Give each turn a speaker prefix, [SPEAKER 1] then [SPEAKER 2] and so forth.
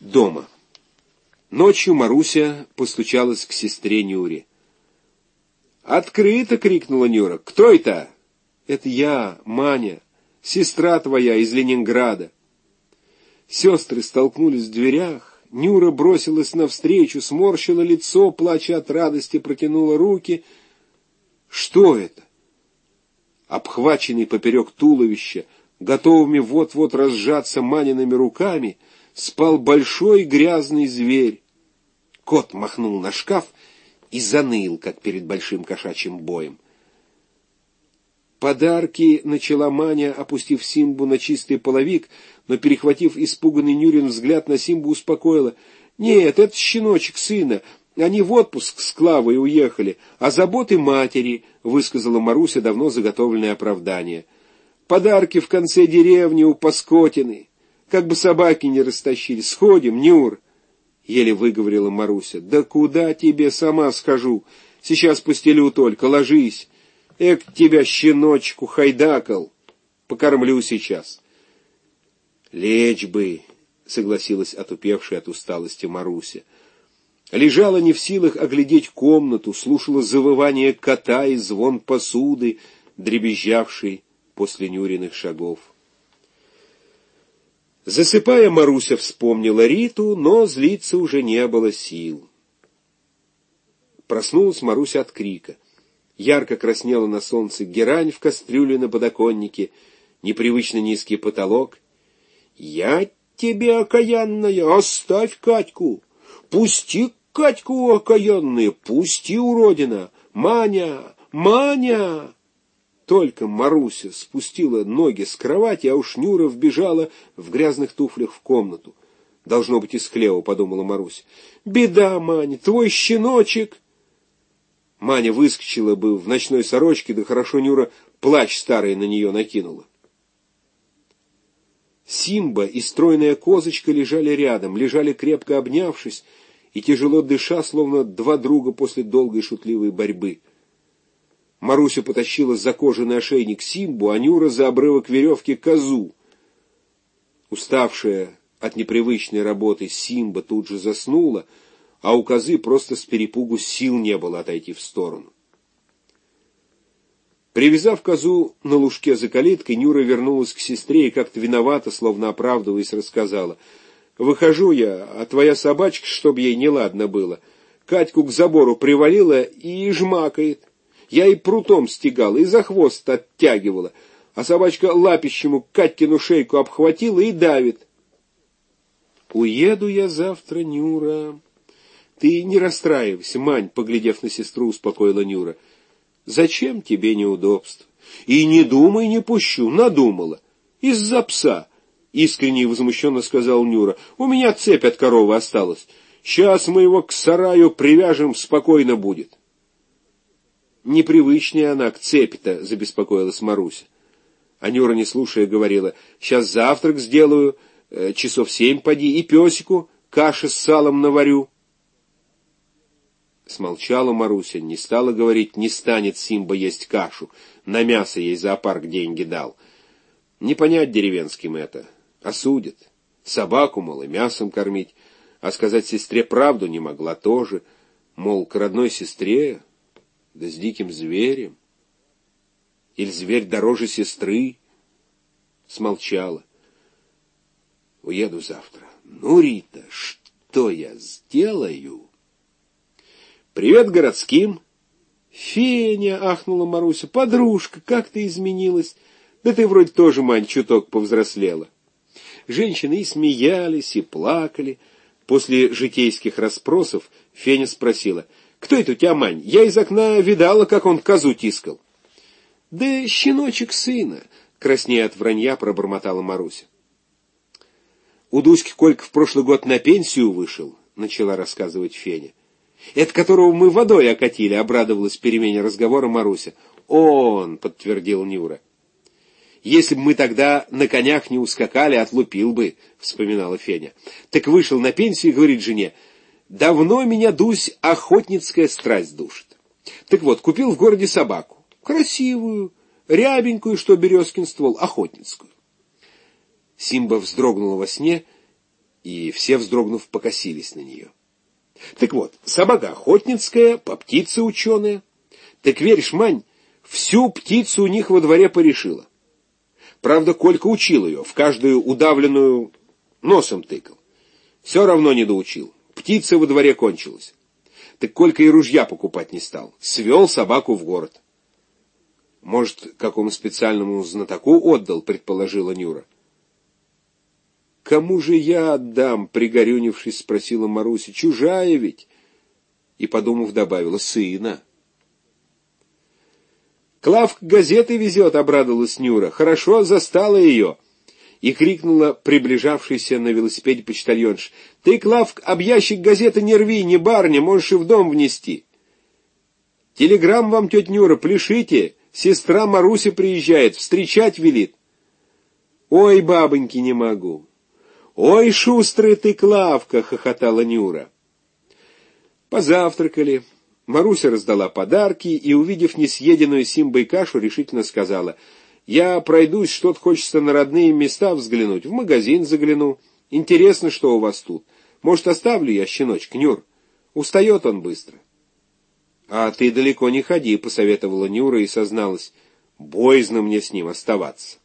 [SPEAKER 1] Дома. Ночью Маруся постучалась к сестре Нюре. «Открыто!» — крикнула Нюра. «Кто это?» «Это я, Маня, сестра твоя из Ленинграда». Сестры столкнулись в дверях. Нюра бросилась навстречу, сморщила лицо, плача от радости, протянула руки. «Что это?» Обхваченный поперек туловища, готовыми вот-вот разжаться Маниными руками — спал большой грязный зверь. Кот махнул на шкаф и заныл, как перед большим кошачьим боем. «Подарки!» — начала Маня, опустив Симбу на чистый половик, но, перехватив испуганный Нюрин взгляд на Симбу, успокоила. «Нет, это щеночек сына. Они в отпуск с Клавой уехали, а заботы матери», — высказала Маруся давно заготовленное оправдание. «Подарки в конце деревни у Паскотины. Как бы собаки не растащили. Сходим, Нюр!» Еле выговорила Маруся. «Да куда тебе, сама схожу. Сейчас постелю только, ложись. Эк, тебя, щеночку, хайдакал. Покормлю сейчас». «Лечь бы», — согласилась отупевшая от усталости Маруся. Лежала не в силах оглядеть комнату, слушала завывание кота и звон посуды, дребезжавший после Нюриных шагов. Засыпая, Маруся вспомнила Риту, но злиться уже не было сил. Проснулась Маруся от крика. Ярко краснела на солнце герань в кастрюле на подоконнике, непривычно низкий потолок. «Я тебе, окаянная, оставь Катьку! Пусти Катьку, окаянная, пусти, уродина! Маня! Маня!» Только Маруся спустила ноги с кровати, а уж Нюра вбежала в грязных туфлях в комнату. Должно быть из хлева, подумала Маруся. Беда, Маня, твой щеночек! Маня выскочила бы в ночной сорочке, да хорошо Нюра плач старый на нее накинула. Симба и стройная козочка лежали рядом, лежали крепко обнявшись и тяжело дыша, словно два друга после долгой шутливой борьбы. Маруся потащила за кожаный ошейник Симбу, а Нюра за обрывок веревки козу. Уставшая от непривычной работы Симба тут же заснула, а у козы просто с перепугу сил не было отойти в сторону. Привязав козу на лужке за калиткой, Нюра вернулась к сестре и как-то виновата, словно оправдываясь, рассказала. «Выхожу я, а твоя собачка, чтоб ей неладно было, Катьку к забору привалила и жмакает. Я и прутом стегала, и за хвост оттягивала, а собачка лапищему Катькину шейку обхватила и давит. «Уеду я завтра, Нюра». «Ты не расстраивайся, Мань», — поглядев на сестру, успокоила Нюра. «Зачем тебе неудобств? И не думай, не пущу, надумала. Из-за пса». — искренне и возмущенно сказал Нюра. — У меня цепь от коровы осталась. Сейчас мы его к сараю привяжем, спокойно будет. Непривычнее она к цепи-то, забеспокоилась Маруся. Анюра, не слушая, говорила, сейчас завтрак сделаю, э, часов семь поди, и песику каши с салом наварю. Смолчала Маруся, не стала говорить, не станет Симба есть кашу, на мясо ей зоопарк деньги дал. Не понять деревенским это, осудят. Собаку, мол, и мясом кормить, а сказать сестре правду не могла тоже, мол, к родной сестре да с диким зверем. Или зверь дороже сестры? Смолчала. Уеду завтра. Ну, Рита, что я сделаю? Привет городским. Феня, ахнула Маруся, подружка, как ты изменилась. Да ты вроде тоже, Мань, чуток повзрослела. Женщины и смеялись, и плакали. После житейских расспросов Феня спросила — кто это у тебя, Мань? Я из окна видала, как он козу тискал. Да щеночек сына, краснея от вранья, пробормотала Маруся. У Дуськи Колька в прошлый год на пенсию вышел, начала рассказывать Феня. Это которого мы водой окатили, обрадовалась перемене разговора Маруся. Он, подтвердил Нюра. Если бы мы тогда на конях не ускакали, отлупил бы, вспоминала Феня. Так вышел на пенсию и говорит жене, Давно меня, Дусь, охотницкая страсть душит. Так вот, купил в городе собаку. Красивую, рябенькую, что березкин ствол, охотницкую. Симба вздрогнула во сне и все, вздрогнув, покосились на нее. Так вот, собака охотницкая, по птице ученая. Так веришь, Мань, всю птицу у них во дворе порешила. Правда, Колька учил ее, в каждую удавленную носом тыкал. Все равно не доучил. Птица во дворе кончилась. Так Колька и ружья покупать не стал. Свел собаку в город. Может, какому специальному знатоку отдал, предположила Нюра. «Кому же я отдам?» — пригорюнившись, спросила Маруся. «Чужая ведь?» И, подумав, добавила, «Сына». «Клавка газеты везет», — обрадовалась Нюра. «Хорошо, застала ее» и крикнула приближавшийся на велосипеде почтальонш. «Ты, Клав, об ящик газеты не рви, не барня, можешь и в дом внести». «Телеграмм вам, тетя Нюра, пляшите, сестра Маруся приезжает, встречать велит». «Ой, бабоньки, не могу». «Ой, шустрый ты, Клавка!» — хохотала Нюра. Позавтракали. Маруся раздала подарки и, увидев несъеденную Симбой кашу, решительно сказала — я пройдусь, что-то хочется на родные места взглянуть, в магазин загляну. Интересно, что у вас тут. Может, оставлю я щеночек, Нюр? Устает он быстро. А ты далеко не ходи, посоветовала Нюра и созналась. Боязно мне с ним оставаться.